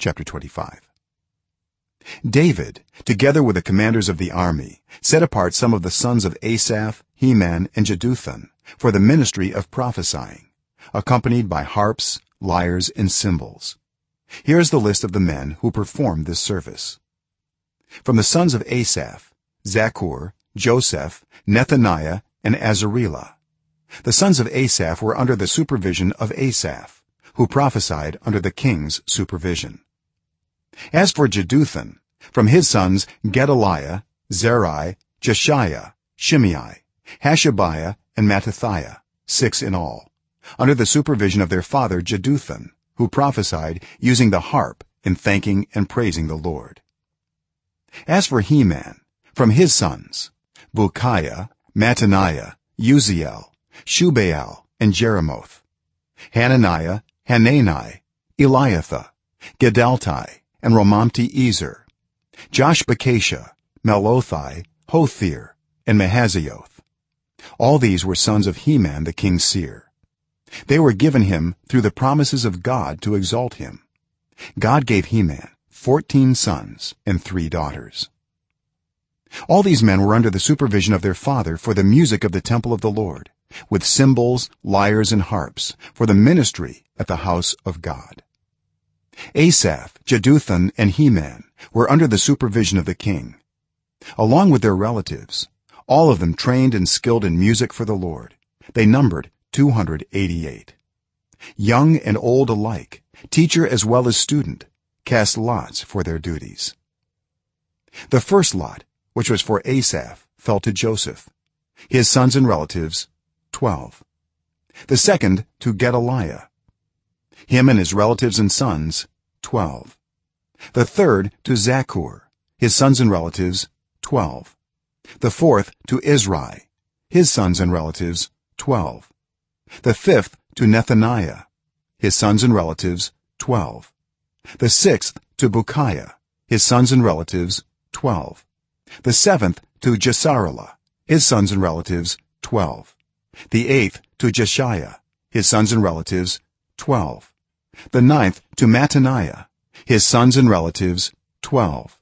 chapter 25 david together with the commanders of the army set apart some of the sons of asaph heman and jeduthun for the ministry of prophesying accompanied by harps lyres and cymbals. Here is the list of the men who performed this service. From the sons of asaph zakkur joseph nethaniah and asarelah the sons of asaph were under the supervision of asaph who prophesied under the king's supervision as for jeduthun from his sons gedaliah zerai jeshaiah shimei hashabiah and mattithiah 6 in all under the supervision of their father jeduthun who prophesied using the harp in thanking and praising the lord. As for heman from his sons bukkiah mattaniah uzziel shubael and jerimoth hananiah hanani eliathah giddalti and romamti-ezer joshbekashah Mallothi hothir and mahazioth all these were sons of heman the king's seer. They were given him through the promises of god to exalt him. God gave heman 14 sons and 3 daughters. All these men were under the supervision of their father for the music of the temple of the lord with cymbals lyres and harps for the ministry at the house of god asaph jeduthun and heman were under the supervision of the king. Along with their relatives all of them trained and skilled in music for the lord. They numbered 288 young and old alike teacher as well as student cast lots for their duties. The first lot which was for asaph fell to joseph his sons and relatives 12 the second to gedaliah him and his relatives and sons 12 the third to zakkur his sons and relatives 12 the fourth to izri his sons and relatives 12 the fifth to nethaniah his sons and relatives 12 the sixth to bukkiah his sons and relatives 12 the seventh to jesarelah his sons and relatives 12 the eighth to jeshaiah his sons and relatives 12 the ninth to mattaniah his sons and relatives 12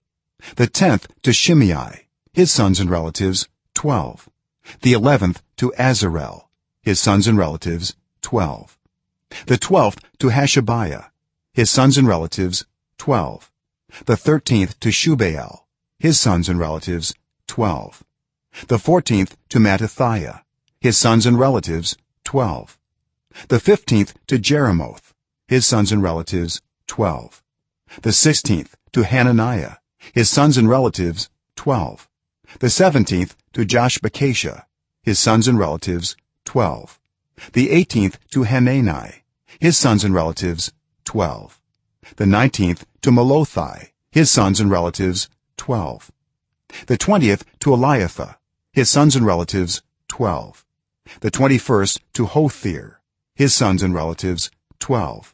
the 10th to shimei his sons and relatives 12 the 11th to azarel his sons and relatives 12 the 12th to hashabiah his sons and relatives 12 the 13th to shubael his sons and relatives 12 the 14th to mattithiah his sons and relatives 12 the 15th to jerimoth his sons and relatives 12 the 16th to hananiah his sons and relatives 12 the 17th to joshbekashah his sons and relatives 12 the 18th to hanani his sons and relatives 12 the 19th to mallothi his sons and relatives 12 the 20th to eliathah his sons and relatives 12 the 21st to hothir his sons and relatives 12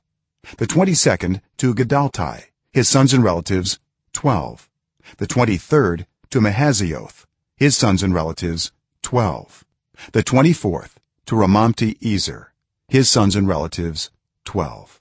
the 22nd to giddalti his sons and relatives 12 the 23rd to mahazioth his sons and relatives 12 the 24th to romamti-ezer his sons and relatives 12